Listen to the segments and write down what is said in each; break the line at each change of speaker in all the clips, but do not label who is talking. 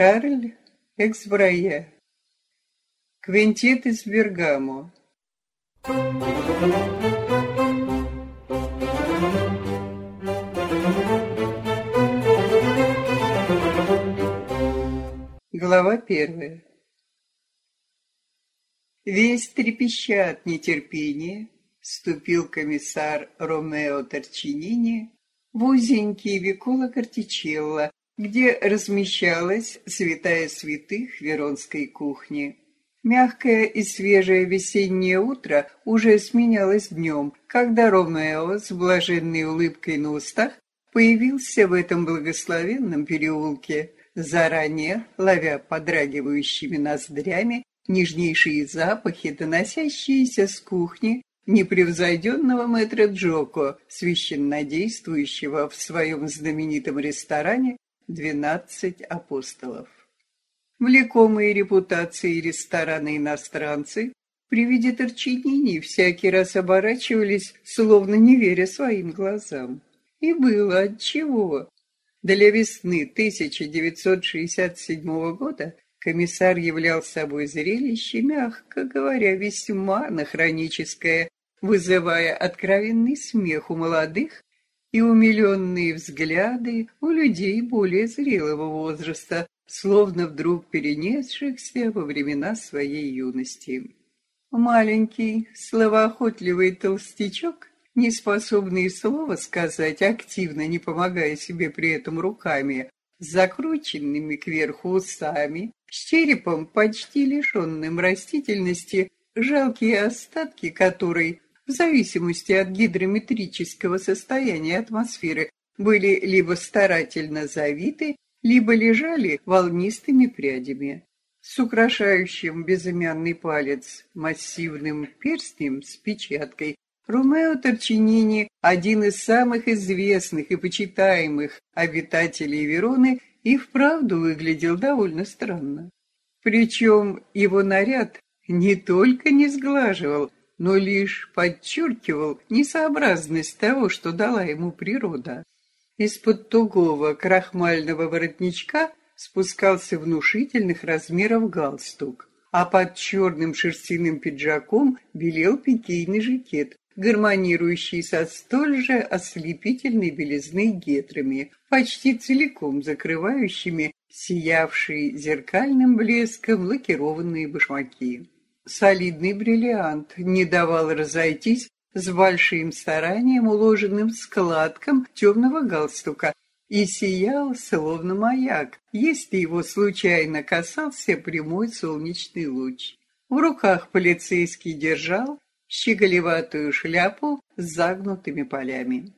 Шарль Эксбрае. Квинтет из Бергамо. Глава первая. Весь трепеща от нетерпения, вступил комиссар Ромео Торчинини в узенький Викола Картичелло, где размещалась святая святых Веронской кухни. Мягкое и свежее весеннее утро уже сменялось днем, когда Ромео с блаженной улыбкой на устах появился в этом благословенном переулке, заранее ловя подрагивающими ноздрями нежнейшие запахи, доносящиеся с кухни непревзойденного мэтра Джоко, священнодействующего в своем знаменитом ресторане двенадцать апостолов. Влекомые репутацией рестораны иностранцы при виде Торчинини всякий раз оборачивались, словно не веря своим глазам. И было отчего. Для весны 1967 года комиссар являл собой зрелище, мягко говоря, весьма анахроническое, вызывая откровенный смех у молодых и умиленные взгляды у людей более зрелого возраста, словно вдруг перенесшихся во времена своей юности. Маленький, словоохотливый толстячок, не способный слова сказать, активно не помогая себе при этом руками, закрученными кверху усами, с черепом почти лишенным растительности, жалкие остатки которой в зависимости от гидрометрического состояния атмосферы, были либо старательно завиты, либо лежали волнистыми прядями. С украшающим безымянный палец массивным перстнем с печаткой Ромео Торчинини, один из самых известных и почитаемых обитателей Вероны, и вправду выглядел довольно странно. Причем его наряд не только не сглаживал, но лишь подчеркивал несообразность того, что дала ему природа. Из-под тугого крахмального воротничка спускался внушительных размеров галстук, а под черным шерстяным пиджаком белел пикейный жакет, гармонирующий со столь же ослепительной белизной гетрами, почти целиком закрывающими сиявшие зеркальным блеском лакированные башмаки солидный бриллиант не давал разойтись с большим старанием уложенным складком темного галстука и сиял, словно маяк, если его случайно касался прямой солнечный луч. В руках полицейский держал щеголеватую шляпу с загнутыми полями.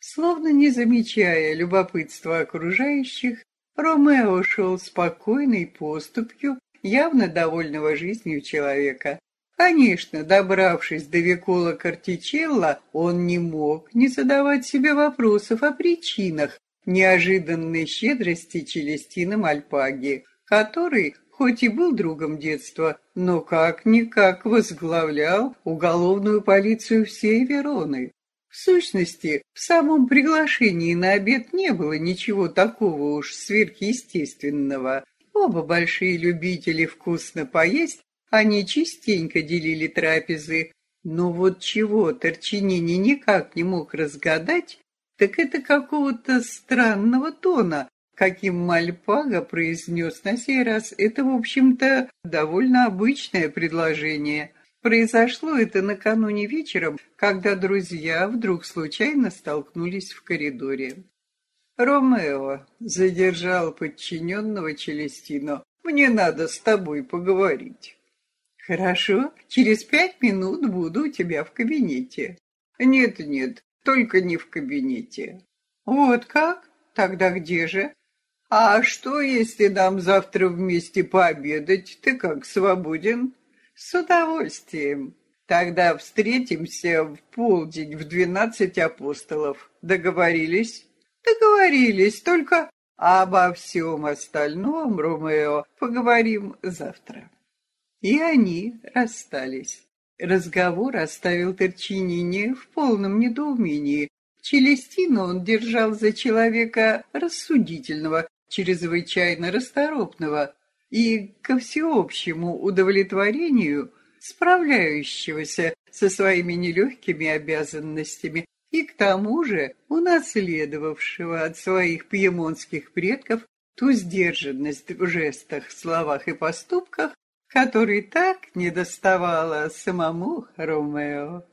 Словно не замечая любопытства окружающих, Ромео шел спокойной поступью явно довольного жизнью человека. Конечно, добравшись до Викола Картичелла, он не мог не задавать себе вопросов о причинах неожиданной щедрости Челестина Мальпаги, который, хоть и был другом детства, но как-никак возглавлял уголовную полицию всей Вероны. В сущности, в самом приглашении на обед не было ничего такого уж сверхъестественного. Оба большие любители вкусно поесть, они частенько делили трапезы, но вот чего Торчинини никак не мог разгадать, так это какого-то странного тона, каким Мальпага произнес на сей раз. Это, в общем-то, довольно обычное предложение. Произошло это накануне вечером, когда друзья вдруг случайно столкнулись в коридоре. Ромео задержал подчиненного Челестино. Мне надо с тобой поговорить. Хорошо, через пять минут буду у тебя в кабинете. Нет, нет, только не в кабинете. Вот как? Тогда где же? А что, если нам завтра вместе пообедать? Ты как, свободен? С удовольствием. Тогда встретимся в полдень в двенадцать апостолов. Договорились? Договорились, только обо всем остальном, Ромео, поговорим завтра. И они расстались. Разговор оставил Торчинини в полном недоумении. Челестину он держал за человека рассудительного, чрезвычайно расторопного и, ко всеобщему удовлетворению, справляющегося со своими нелегкими обязанностями и к тому же унаследовавшего от своих пьемонских предков ту сдержанность в жестах, словах и поступках, которой так недоставало самому Ромео.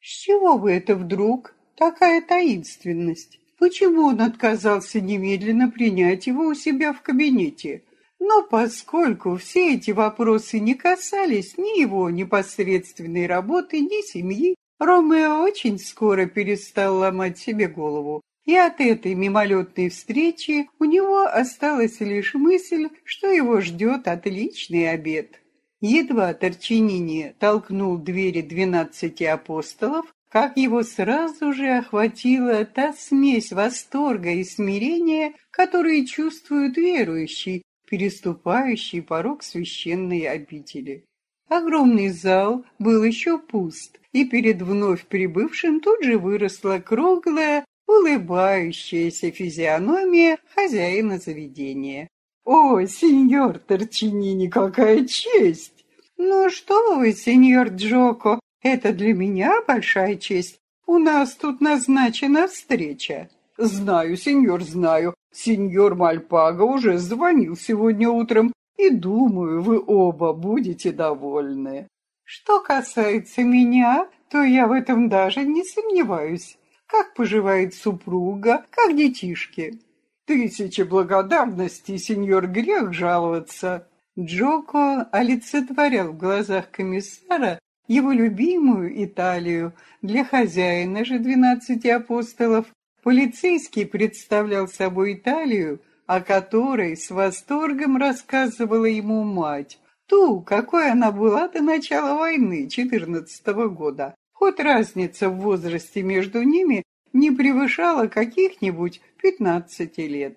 «С чего вы это вдруг? Такая таинственность? Почему он отказался немедленно принять его у себя в кабинете?» Но поскольку все эти вопросы не касались ни его непосредственной работы, ни семьи, Ромео очень скоро перестал ломать себе голову. И от этой мимолетной встречи у него осталась лишь мысль, что его ждет отличный обед. Едва Торчинини толкнул двери двенадцати апостолов, как его сразу же охватила та смесь восторга и смирения, которые чувствуют верующие, переступающие порог священной обители. Огромный зал был еще пуст, и перед вновь прибывшим тут же выросла круглая, улыбающаяся физиономия хозяина заведения. «О, сеньор Торчинини, какая честь!» «Ну что вы, сеньор Джоко, это для меня большая честь. У нас тут назначена встреча». «Знаю, сеньор, знаю. Сеньор Мальпага уже звонил сегодня утром и думаю, вы оба будете довольны. Что касается меня, то я в этом даже не сомневаюсь. Как поживает супруга, как детишки? Тысячи благодарностей, сеньор, грех жаловаться. Джоко олицетворял в глазах комиссара его любимую Италию. Для хозяина же двенадцати апостолов полицейский представлял собой Италию, о которой с восторгом рассказывала ему мать, ту, какой она была до начала войны 14 -го года. Хоть разница в возрасте между ними не превышала каких-нибудь 15 лет.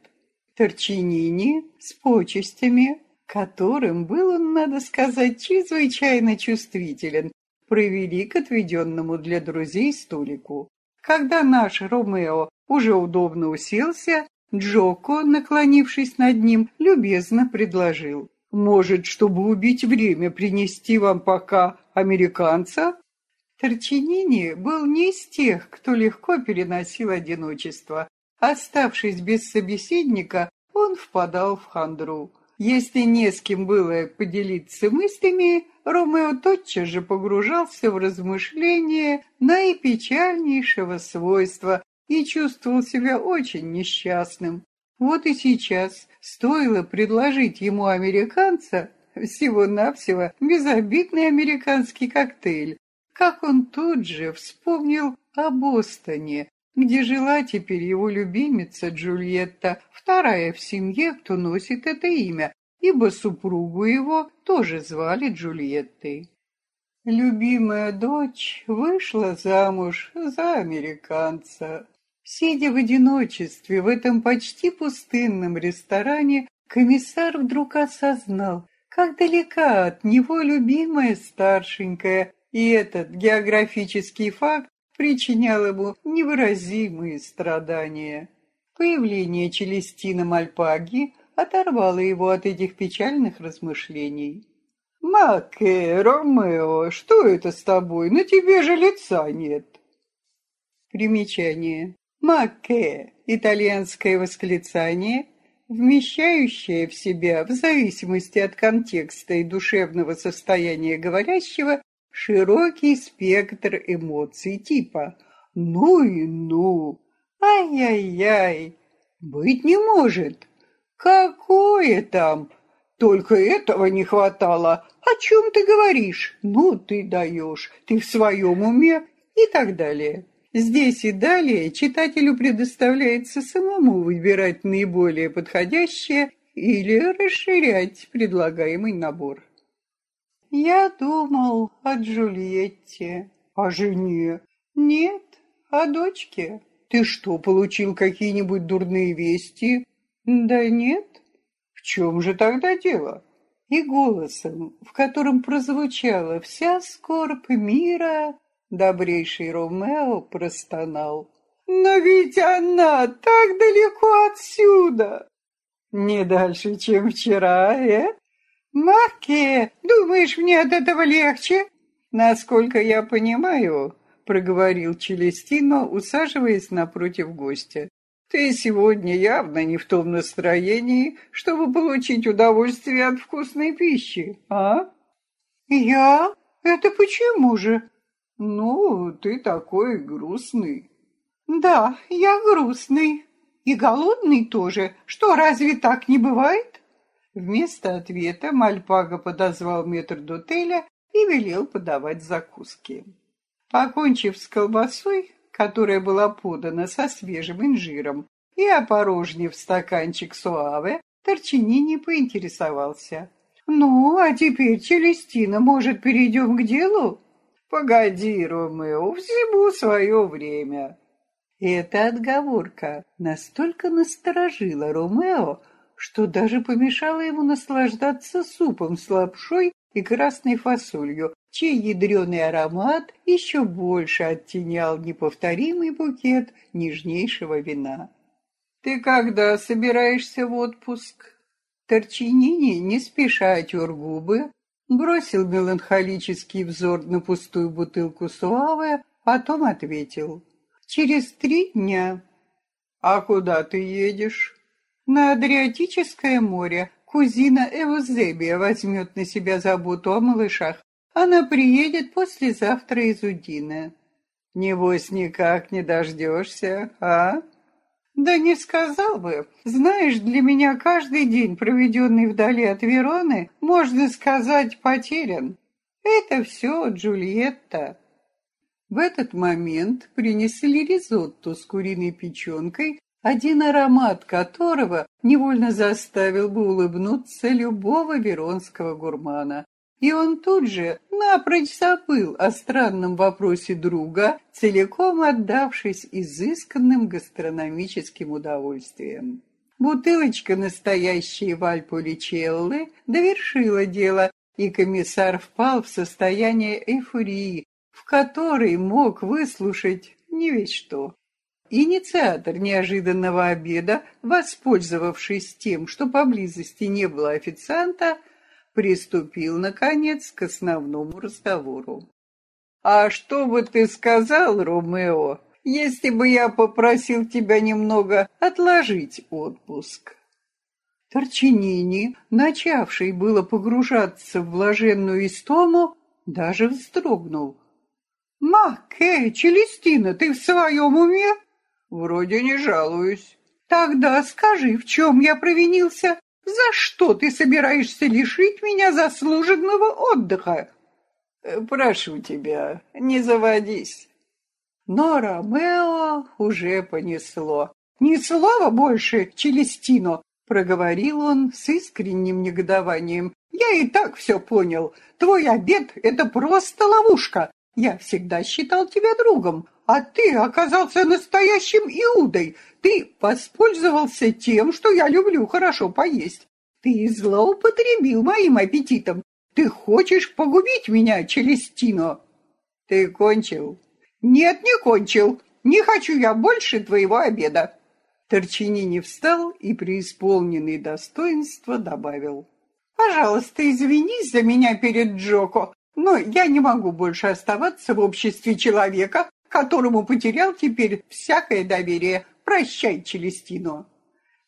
Торчинини с почестями, которым был он, надо сказать, чрезвычайно чувствителен, провели к отведенному для друзей столику. Когда наш Ромео уже удобно уселся, Джоко, наклонившись над ним, любезно предложил. «Может, чтобы убить время, принести вам пока американца?» Торчинини был не из тех, кто легко переносил одиночество. Оставшись без собеседника, он впадал в хандру. Если не с кем было поделиться мыслями, Ромео тотчас же погружался в размышления наипечальнейшего свойства, и чувствовал себя очень несчастным. Вот и сейчас стоило предложить ему американца, всего-навсего безобидный американский коктейль, как он тут же вспомнил о Бостоне, где жила теперь его любимица Джульетта, вторая в семье, кто носит это имя, ибо супругу его тоже звали Джульеттой. Любимая дочь вышла замуж за американца. Сидя в одиночестве в этом почти пустынном ресторане, комиссар вдруг осознал, как далека от него любимая старшенькая, и этот географический факт причинял ему невыразимые страдания. Появление Челестина Мальпаги оторвало его от этих печальных размышлений. «Маке, Ромео, что это с тобой? На тебе же лица нет!» Примечание. «Макке» — итальянское восклицание, вмещающее в себя, в зависимости от контекста и душевного состояния говорящего, широкий спектр эмоций типа «ну и ну», «ай-яй-яй», «быть не может», «какое там», «только этого не хватало», «о чем ты говоришь», «ну ты даешь», «ты в своем уме» и так далее. Здесь и далее читателю предоставляется самому выбирать наиболее подходящее или расширять предлагаемый набор. Я думал о Джульетте. О жене? Нет, о дочке. Ты что, получил какие-нибудь дурные вести? Да нет. В чем же тогда дело? И голосом, в котором прозвучала вся скорбь мира, Добрейший Ромео простонал. «Но ведь она так далеко отсюда!» Не дальше, чем вчера, э? Маке, думаешь, мне от этого легче? Насколько я понимаю, проговорил Челестино, усаживаясь напротив гостя. Ты сегодня явно не в том настроении, чтобы получить удовольствие от вкусной пищи, а? Я? Это почему же? Ну, ты такой грустный. Да, я грустный. И голодный тоже. Что, разве так не бывает? Вместо ответа Мальпага подозвал метр дотеля и велел подавать закуски. Покончив с колбасой, которая была подана со свежим инжиром, и опорожнив стаканчик суаве, Торчинини поинтересовался. «Ну, а теперь, Челестина, может, перейдем к делу?» «Погоди, Ромео, всему свое время». Эта отговорка настолько насторожила Ромео, что даже помешала ему наслаждаться супом с лапшой и красной фасолью, чей ядреный аромат еще больше оттенял неповторимый букет нежнейшего вина. «Ты когда собираешься в отпуск?» Торчинини, не спеша отер губы, бросил меланхолический взор на пустую бутылку суавы, потом ответил. «Через три дня». «А куда ты едешь?» «На Адриатическое море. Кузина Эвузебия возьмет на себя заботу о малышах. Она приедет послезавтра из Удина. Небось, никак не дождешься, а? Да не сказал бы. Знаешь, для меня каждый день, проведенный вдали от Вероны, можно сказать, потерян. Это все Джульетта. В этот момент принесли ризотто с куриной печенкой, один аромат которого невольно заставил бы улыбнуться любого веронского гурмана. И он тут же напрочь забыл о странном вопросе друга, целиком отдавшись изысканным гастрономическим удовольствиям. Бутылочка настоящей Вальполичеллы довершила дело, и комиссар впал в состояние эйфории, в которой мог выслушать не весь что. Инициатор неожиданного обеда, воспользовавшись тем, что поблизости не было официанта, приступил, наконец, к основному разговору. «А что бы ты сказал, Ромео, если бы я попросил тебя немного отложить отпуск?» Торчинини, начавший было погружаться в блаженную истому, даже вздрогнул. «Маке, Челестина, ты в своем уме?» «Вроде не жалуюсь». «Тогда скажи, в чем я провинился?» За что ты собираешься лишить меня заслуженного отдыха? Э, прошу тебя, не заводись. Но Ромео уже понесло. Ни слова больше, Челестино, проговорил он с искренним негодованием. Я и так все понял. Твой обед — это просто ловушка. Я всегда считал тебя другом, а ты оказался настоящим Иудой. Ты воспользовался тем, что я люблю хорошо поесть. Ты злоупотребил моим аппетитом. Ты хочешь погубить меня, Челестино? Ты кончил? Нет, не кончил. Не хочу я больше твоего обеда. Торчинини встал и, преисполненный достоинства, добавил. «Пожалуйста, извинись за меня перед Джоко, но я не могу больше оставаться в обществе человека, которому потерял теперь всякое доверие. Прощай, Челестино.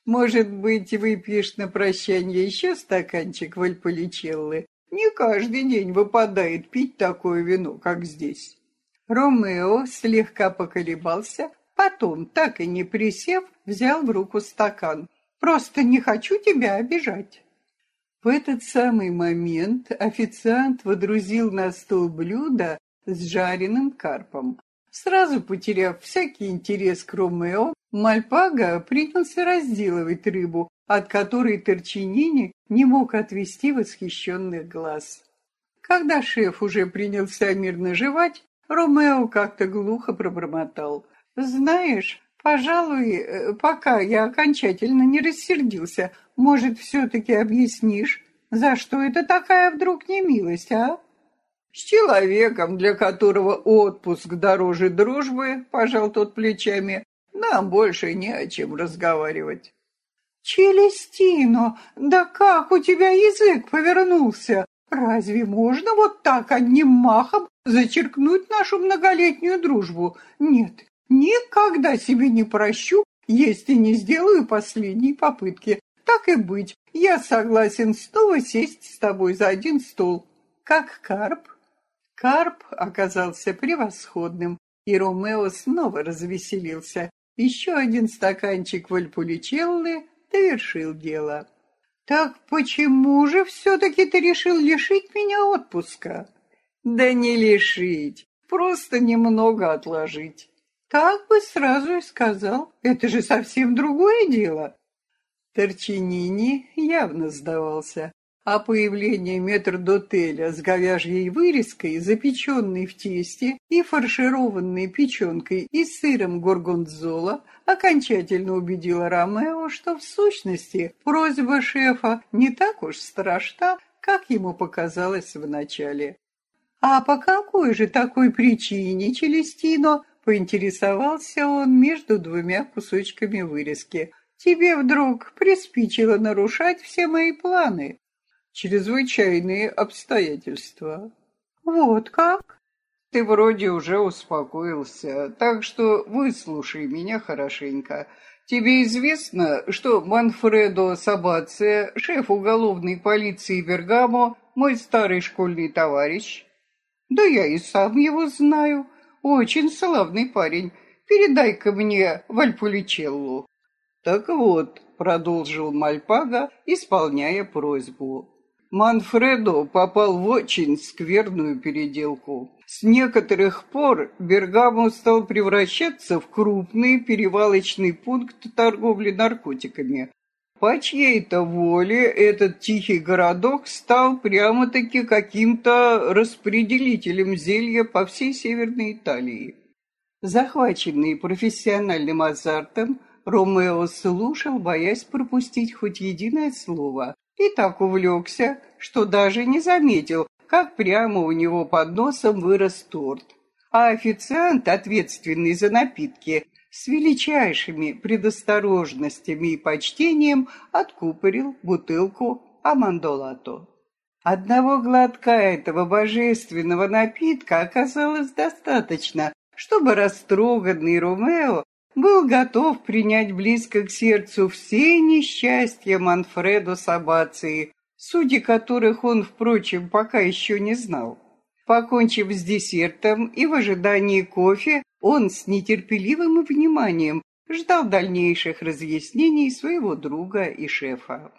Может быть, выпьешь на прощание еще стаканчик вальполичеллы? Не каждый день выпадает пить такое вино, как здесь. Ромео слегка поколебался, потом, так и не присев, взял в руку стакан. «Просто не хочу тебя обижать». В этот самый момент официант водрузил на стол блюдо с жареным карпом, Сразу потеряв всякий интерес к Ромео, Мальпага принялся разделывать рыбу, от которой Торчинини не мог отвести восхищенных глаз. Когда шеф уже принялся мирно жевать, Ромео как-то глухо пробормотал. «Знаешь, пожалуй, э, пока я окончательно не рассердился, может, все-таки объяснишь, за что это такая вдруг немилость, а?» С человеком, для которого отпуск дороже дружбы, пожал тот плечами, нам больше не о чем разговаривать. Челестино, да как у тебя язык повернулся? Разве можно вот так одним махом зачеркнуть нашу многолетнюю дружбу? Нет, никогда себе не прощу, если не сделаю последней попытки. Так и быть, я согласен снова сесть с тобой за один стол. Как карп? Карп оказался превосходным, и Ромео снова развеселился. Еще один стаканчик вальпуличеллы довершил дело. «Так почему же все-таки ты решил лишить меня отпуска?» «Да не лишить, просто немного отложить». «Так бы сразу и сказал. Это же совсем другое дело». Торчинини явно сдавался а появление метрдотеля с говяжьей вырезкой, запеченной в тесте и фаршированной печенкой и сыром горгонзола окончательно убедило Ромео, что в сущности просьба шефа не так уж страшна, как ему показалось вначале. «А по какой же такой причине, Челестино?» — поинтересовался он между двумя кусочками вырезки. «Тебе вдруг приспичило нарушать все мои планы?» Чрезвычайные обстоятельства. Вот как? Ты вроде уже успокоился, так что выслушай меня хорошенько. Тебе известно, что Манфредо Сабация, шеф уголовной полиции Бергамо, мой старый школьный товарищ? Да я и сам его знаю. Очень славный парень. Передай-ка мне Вальполичеллу. Так вот, продолжил Мальпага, исполняя просьбу. Манфредо попал в очень скверную переделку. С некоторых пор Бергамо стал превращаться в крупный перевалочный пункт торговли наркотиками. По чьей-то воле этот тихий городок стал прямо-таки каким-то распределителем зелья по всей Северной Италии. Захваченный профессиональным азартом, Ромео слушал, боясь пропустить хоть единое слово, и так увлекся, что даже не заметил, как прямо у него под носом вырос торт. А официант, ответственный за напитки, с величайшими предосторожностями и почтением откупорил бутылку амандолато. Одного глотка этого божественного напитка оказалось достаточно, чтобы растроганный Ромео был готов принять близко к сердцу все несчастья Манфредо Сабации, судьи которых он, впрочем, пока еще не знал. Покончив с десертом и в ожидании кофе, он с нетерпеливым вниманием ждал дальнейших разъяснений своего друга и шефа.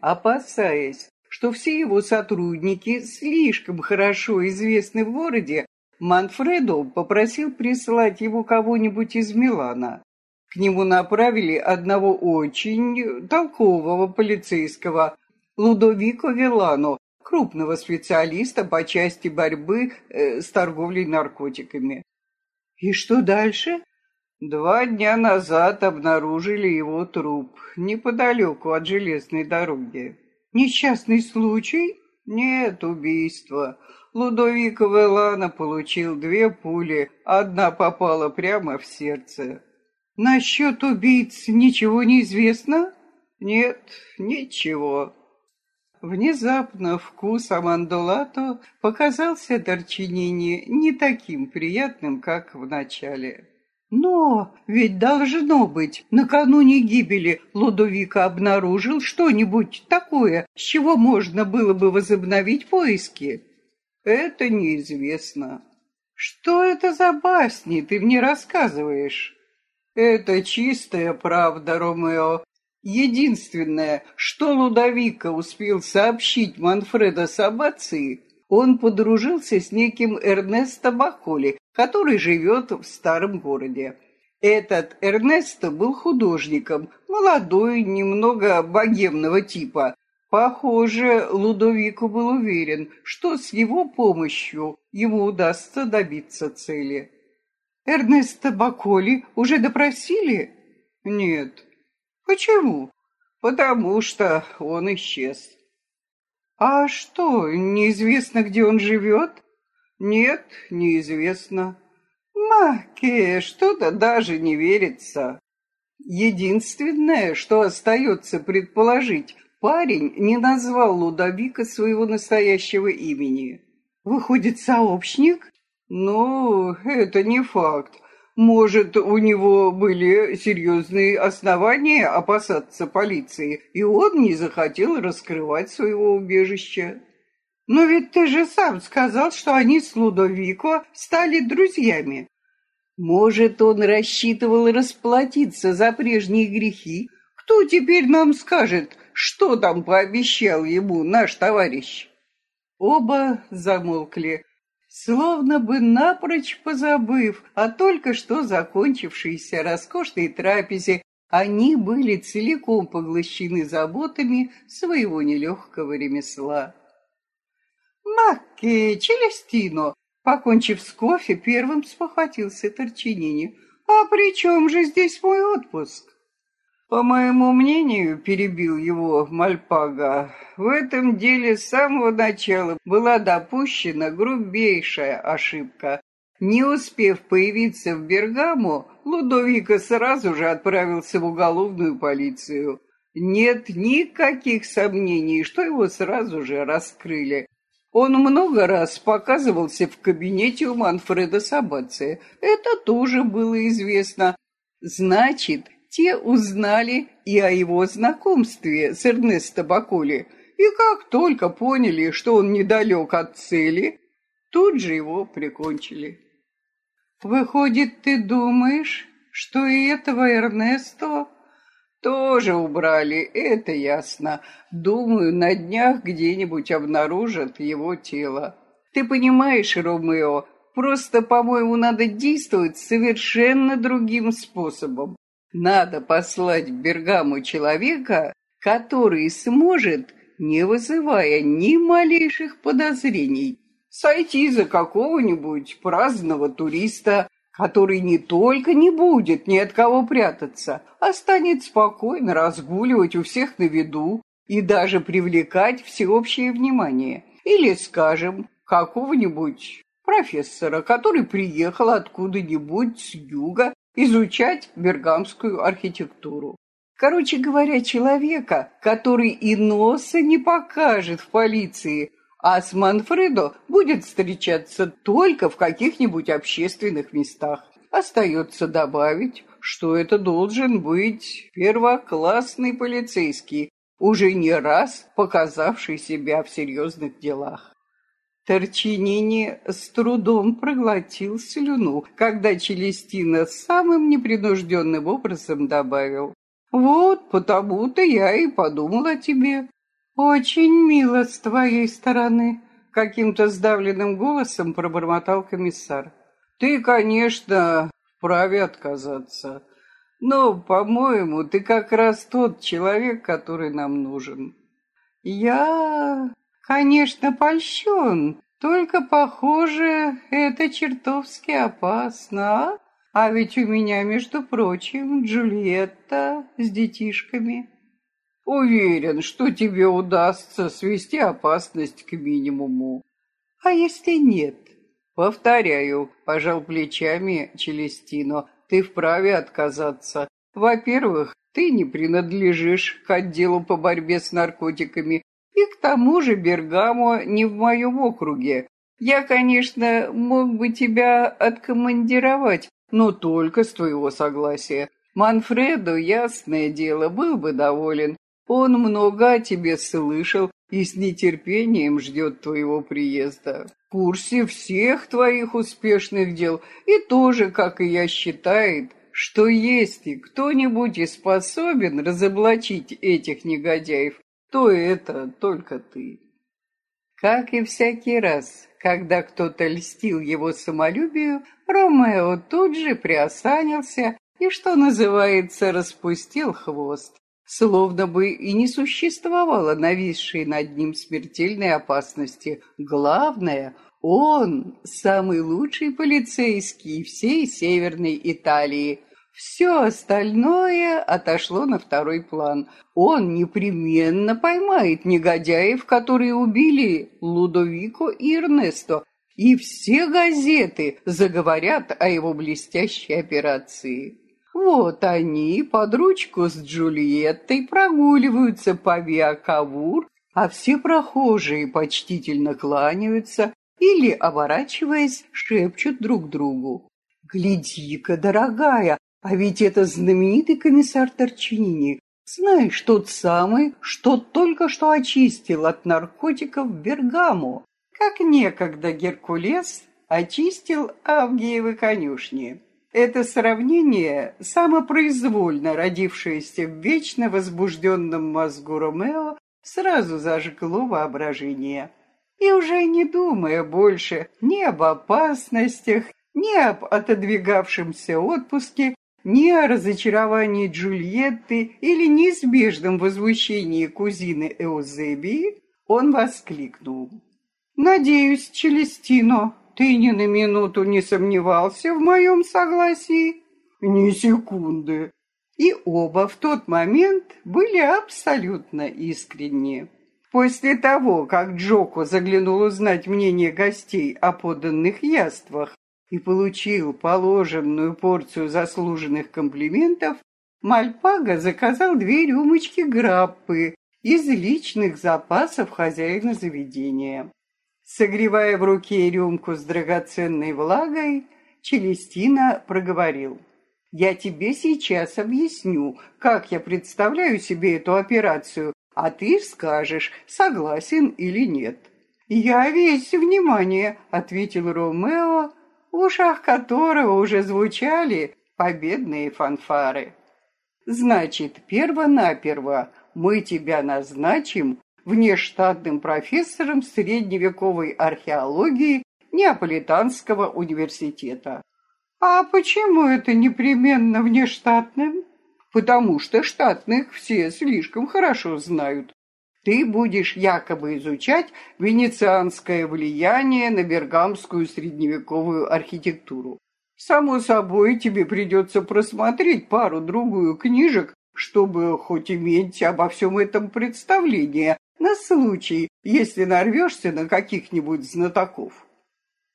Опасаясь, что все его сотрудники слишком хорошо известны в городе, Манфредо попросил прислать его кого-нибудь из Милана. К нему направили одного очень толкового полицейского, Лудовико Вилано, крупного специалиста по части борьбы э, с торговлей наркотиками. И что дальше? Два дня назад обнаружили его труп неподалеку от железной дороги. Несчастный случай? Нет, убийство. Лудовико Велана получил две пули, одна попала прямо в сердце. Насчет убийц ничего не известно? Нет, ничего. Внезапно вкус Амандолато показался Торчинини не таким приятным, как в начале. Но ведь должно быть, накануне гибели Лудовика обнаружил что-нибудь такое, с чего можно было бы возобновить поиски. Это неизвестно. Что это за басни ты мне рассказываешь? Это чистая правда, Ромео. Единственное, что Лудовика успел сообщить Манфредо Сабации, он подружился с неким Эрнесто Баколи, который живет в старом городе. Этот Эрнесто был художником, молодой, немного богемного типа, Похоже, Лудовико был уверен, что с его помощью ему удастся добиться цели. Эрнеста Баколи уже допросили? Нет. Почему? Потому что он исчез. А что, неизвестно, где он живет? Нет, неизвестно. Маке, что-то даже не верится.
Единственное, что остается предположить, парень не назвал Лудовика своего настоящего имени.
Выходит, сообщник?
Ну, это не факт. Может, у него были серьезные основания опасаться полиции, и он не захотел раскрывать своего убежища.
Но ведь ты же сам сказал, что они с Лудовико стали друзьями.
Может, он рассчитывал расплатиться за прежние грехи? Кто теперь нам скажет, что там пообещал ему наш товарищ?
Оба замолкли, словно бы напрочь позабыв о только что закончившейся роскошной трапезе, они были целиком поглощены заботами своего нелегкого ремесла. «Макки, Челестино!» Покончив с кофе, первым спохватился Торчинини. «А при чем же здесь мой отпуск?»
По моему мнению, перебил его Мальпага, в этом деле с самого начала была допущена грубейшая ошибка. Не успев появиться в Бергамо, Лудовика сразу же отправился в уголовную полицию. Нет никаких сомнений, что его сразу же раскрыли. Он много раз показывался в кабинете у Манфреда Сабация. Это тоже было известно. Значит, те узнали и о его знакомстве с Эрнесто Баколи, и как только поняли, что он недалек от цели, тут же его прикончили.
«Выходит, ты думаешь, что и этого Эрнесто
тоже убрали, это ясно. Думаю, на днях где-нибудь обнаружат его тело. Ты понимаешь, Ромео, просто, по-моему, надо действовать совершенно другим способом. Надо послать в Бергаму человека, который сможет, не вызывая ни малейших подозрений, сойти за какого-нибудь праздного туриста, который не только не будет ни от кого прятаться, а станет спокойно разгуливать у всех на виду и даже привлекать всеобщее внимание. Или, скажем, какого-нибудь профессора, который приехал откуда-нибудь с юга изучать бергамскую архитектуру. Короче говоря, человека, который и носа не покажет в полиции, а с Манфредо будет встречаться только в каких-нибудь общественных местах. Остается добавить, что это должен быть первоклассный полицейский, уже не раз показавший себя в серьезных делах. Торчинини с трудом проглотил слюну, когда Челестина самым непринужденным образом добавил. «Вот потому-то я и подумал о тебе».
«Очень мило с твоей стороны», — каким-то сдавленным голосом пробормотал комиссар.
«Ты, конечно, вправе отказаться, но, по-моему, ты как раз тот человек, который нам нужен».
«Я Конечно, польщен, только, похоже, это чертовски опасно, а? А ведь у меня, между прочим, Джульетта с детишками.
Уверен, что тебе удастся свести опасность к минимуму.
А если нет?
Повторяю, пожал плечами Челестино, ты вправе отказаться. Во-первых, ты не принадлежишь к отделу по борьбе с наркотиками, и к тому же Бергамо не в моем округе. Я, конечно, мог бы тебя откомандировать, но только с твоего согласия. Манфреду, ясное дело, был бы доволен. Он много о тебе слышал и с нетерпением ждет твоего приезда. В курсе всех твоих успешных дел и тоже, как и я, считает, что если кто-нибудь и способен разоблачить этих негодяев, то это только ты. Как и всякий раз, когда кто-то льстил его самолюбию, Ромео тут же приосанился и, что называется, распустил хвост, словно бы и не существовало нависшей над ним смертельной опасности. Главное, он самый лучший полицейский всей Северной Италии, все остальное отошло на второй план. Он непременно поймает негодяев, которые убили Лудовико и Эрнесто, и все газеты заговорят о его блестящей операции.
Вот они под ручку с Джульеттой прогуливаются по Виакавур, а все прохожие почтительно кланяются или, оборачиваясь, шепчут друг другу. «Гляди-ка, дорогая, а ведь это знаменитый комиссар Торчинини, знаешь, тот самый, что только что очистил от наркотиков Бергаму, как некогда Геркулес очистил Авгиевы конюшни». Это сравнение, самопроизвольно родившееся в вечно возбужденном мозгу Ромео, сразу зажгло воображение. И уже не думая больше ни об опасностях, ни об отодвигавшемся отпуске, ни о разочаровании Джульетты или неизбежном возмущении кузины Эузебии, он воскликнул. «Надеюсь, Челестино, ты ни на минуту не сомневался в моем согласии?» «Ни секунды». И оба в тот момент были абсолютно искренни. После того, как Джоко заглянул узнать мнение гостей о поданных яствах и получил положенную порцию заслуженных комплиментов, Мальпага заказал две рюмочки граппы из личных запасов хозяина заведения. Согревая в руке рюмку с драгоценной влагой, Челестина проговорил. «Я тебе сейчас объясню, как я представляю себе эту операцию а ты скажешь, согласен или нет. «Я весь внимание», — ответил Ромео, в ушах которого уже звучали победные фанфары. «Значит, перво-наперво мы тебя назначим внештатным профессором средневековой археологии Неаполитанского университета». «А почему это непременно внештатным?» потому что штатных все слишком хорошо знают. Ты будешь якобы изучать венецианское влияние на бергамскую средневековую архитектуру. Само собой, тебе придется просмотреть пару-другую книжек, чтобы хоть иметь обо всем этом представление, на случай, если нарвешься на каких-нибудь знатоков.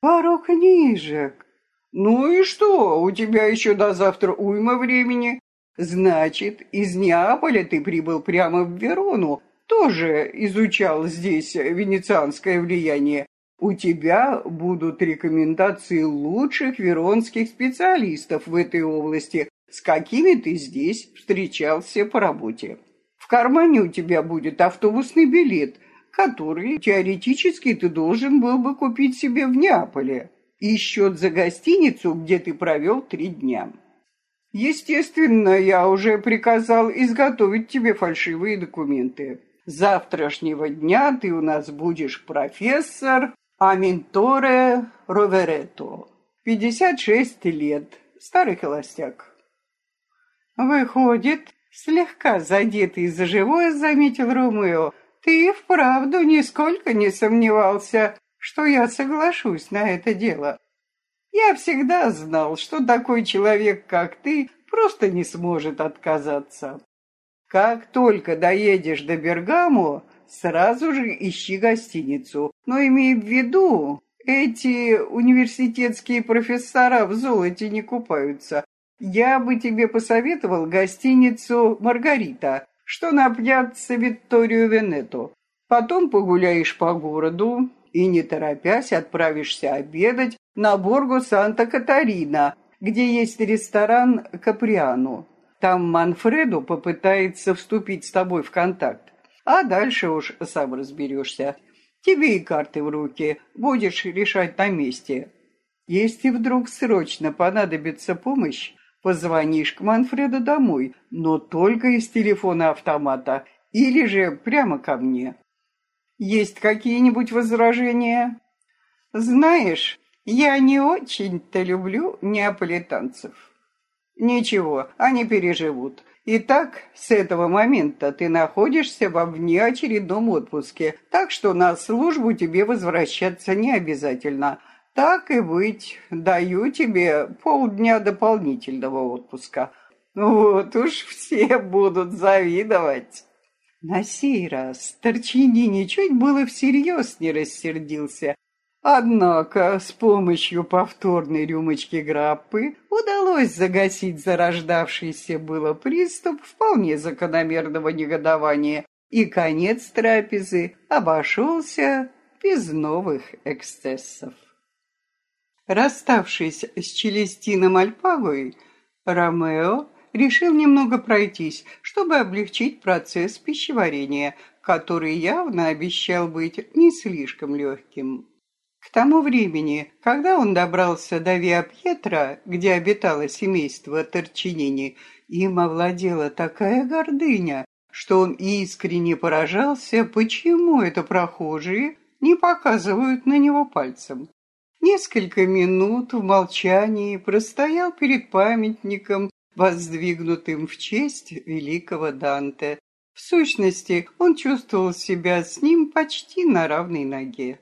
Пару книжек. Ну и что, у тебя еще до завтра уйма времени. Значит, из Неаполя ты прибыл прямо в Верону, тоже изучал здесь венецианское влияние. У тебя будут рекомендации лучших веронских специалистов в этой области, с какими ты здесь встречался по работе. В кармане у тебя будет автобусный билет, который теоретически ты должен был бы купить себе в Неаполе, и счет за гостиницу, где ты провел три дня. Естественно, я уже приказал изготовить тебе фальшивые документы. Завтрашнего дня ты у нас будешь профессор Аминторе Роверето. 56 лет. Старый холостяк. Выходит, слегка задетый за живое, заметил Ромео, ты вправду нисколько не сомневался, что я соглашусь на это дело. Я всегда знал, что такой человек, как ты, просто не сможет отказаться. Как только доедешь до Бергамо, сразу же ищи гостиницу. Но имей в виду, эти университетские профессора в золоте не купаются. Я бы тебе посоветовал гостиницу «Маргарита», что на пьяцца Викторию Венету. Потом погуляешь по городу и, не торопясь, отправишься обедать на Боргу Санта-Катарина, где есть ресторан Каприану. Там Манфреду попытается вступить с тобой в контакт. А дальше уж сам разберешься. Тебе и карты в руки, будешь решать на месте. Если вдруг срочно понадобится помощь, позвонишь к Манфреду домой, но только из телефона автомата или же прямо ко мне. Есть какие-нибудь возражения? Знаешь, я не очень-то люблю неаполитанцев. Ничего, они переживут. Итак, с этого момента ты находишься во внеочередном отпуске, так что на службу тебе возвращаться не обязательно. Так и быть, даю тебе полдня дополнительного отпуска. Вот уж все будут завидовать. На сей раз Торчини ничуть было всерьез не рассердился, Однако с помощью повторной рюмочки граппы удалось загасить зарождавшийся было приступ вполне закономерного негодования, и конец трапезы обошелся без новых эксцессов. Расставшись с Челестином Альпагой, Ромео решил немного пройтись, чтобы облегчить процесс пищеварения, который явно обещал быть не слишком легким. К тому времени, когда он добрался до Виапьетра, где обитало семейство Торчинини, им овладела такая гордыня, что он искренне поражался, почему это прохожие не показывают на него пальцем. Несколько минут в молчании простоял перед памятником, воздвигнутым в честь великого Данте. В сущности, он чувствовал себя с ним почти на равной ноге.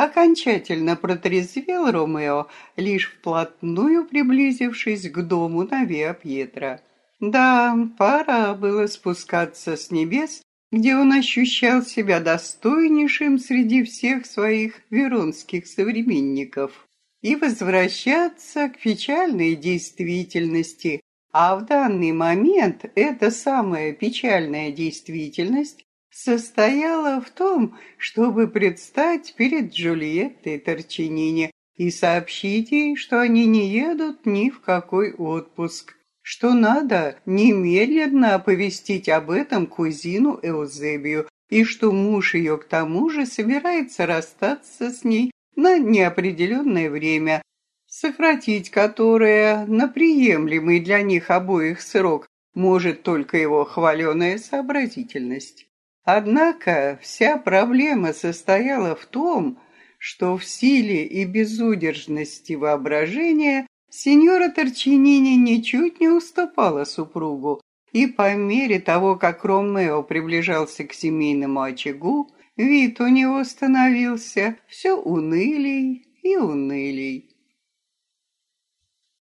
Окончательно протрезвел Ромео, лишь вплотную приблизившись к дому на Виа Пьетро. Да, пора было спускаться с небес, где он ощущал себя достойнейшим среди всех своих веронских современников, и возвращаться к печальной действительности. А в данный момент эта самая печальная действительность состояла в том, чтобы предстать перед Джульеттой Торчинини и сообщить ей, что они не едут ни в какой отпуск, что надо немедленно оповестить об этом кузину Эузебию и что муж ее к тому же собирается расстаться с ней на неопределенное время, сократить которое на приемлемый для них обоих срок может только его хваленая сообразительность. Однако вся проблема состояла в том, что в силе и безудержности воображения сеньора Торчинини ничуть не уступала супругу, и по мере того, как Ромео приближался к семейному очагу, вид у него становился все унылей и унылей.